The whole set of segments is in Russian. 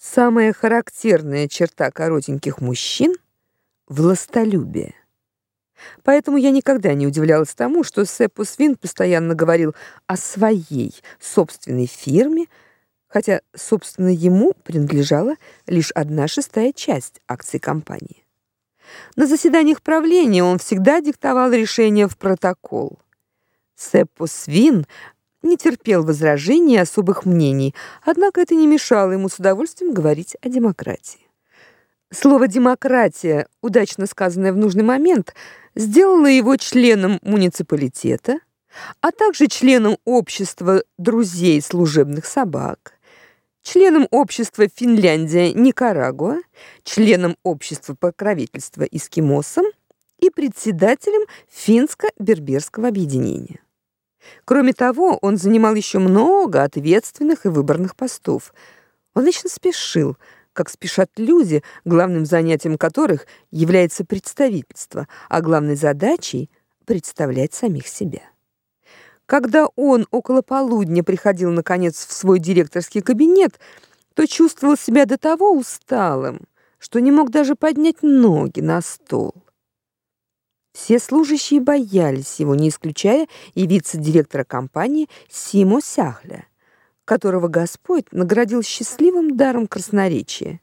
Самая характерная черта коротеньких мужчин властолюбие. Поэтому я никогда не удивлялась тому, что Сеппус Вин постоянно говорил о своей собственной фирме, хотя, собственно, ему принадлежала лишь одна шестая часть акций компании. На заседаниях правления он всегда диктовал решения в протокол. Сеппус Вин не терпел возражений и особых мнений, однако это не мешало ему с удовольствием говорить о демократии. Слово демократия, удачно сказанное в нужный момент, сделало его членом муниципалитета, а также членом общества друзей служебных собак, членом общества Финляндия Никарагуа, членом общества покровительства эскимосам и председателем финско-берберского объединения. Кроме того, он занимал еще много ответственных и выборных постов. Он вечно спешил, как спешат люди, главным занятием которых является представительство, а главной задачей представлять самих себя. Когда он около полудня приходил наконец в свой директорский кабинет, то чувствовал себя до того усталым, что не мог даже поднять ноги на стол. Все служащие боялись его, не исключая и вице-директора компании Симо Сяхля, которого Господь наградил счастливым даром красноречия.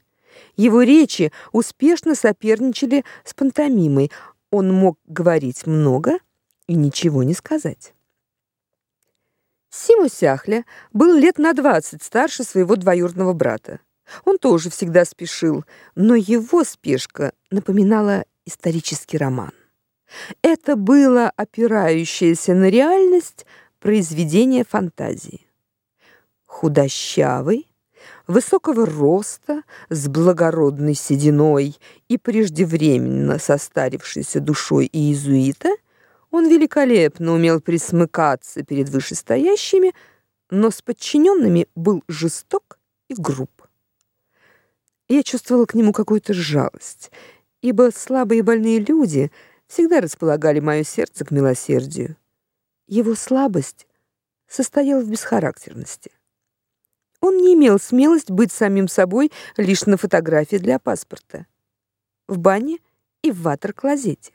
Его речи успешно соперничали с пантомимой. Он мог говорить много и ничего не сказать. Симо Сяхля был лет на двадцать старше своего двоюродного брата. Он тоже всегда спешил, но его спешка напоминала исторический роман. Это было опирающееся на реальность произведение фантазии. Худощавый, высокого роста, с благородной сединой и преждевременно состарившейся душой иезуита, он великолепно умел присмыкаться перед вышестоящими, но с подчиненными был жесток и груб. Я чувствовала к нему какую-то жалость, ибо слабые и больные люди — всегда располагали мое сердце к милосердию. Его слабость состояла в бесхарактерности. Он не имел смелость быть самим собой лишь на фотографии для паспорта, в бане и в ватер-клозете.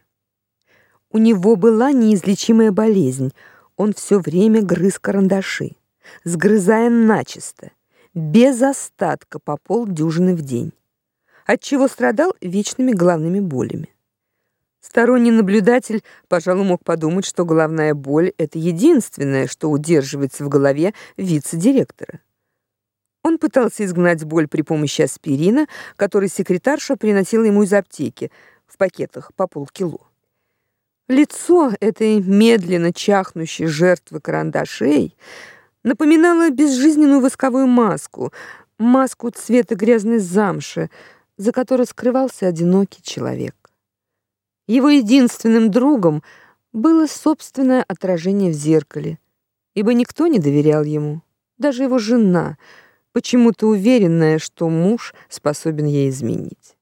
У него была неизлечимая болезнь. Он все время грыз карандаши, сгрызая начисто, без остатка по полдюжины в день, от чего страдал вечными головными болями. Сторонний наблюдатель, пожалуй, мог подумать, что головная боль это единственное, что удерживается в голове вице-директора. Он пытался изгнать боль при помощи аспирина, который секретарша приносила ему из аптеки в пакетах по полкило. Лицо этой медленно чахнущей жертвы карандашей напоминало безжизненную восковую маску, маску цвета грязной замши, за которой скрывался одинокий человек. Его единственным другом было собственное отражение в зеркале, ибо никто не доверял ему, даже его жена, почему-то уверенная, что муж способен ей изменить.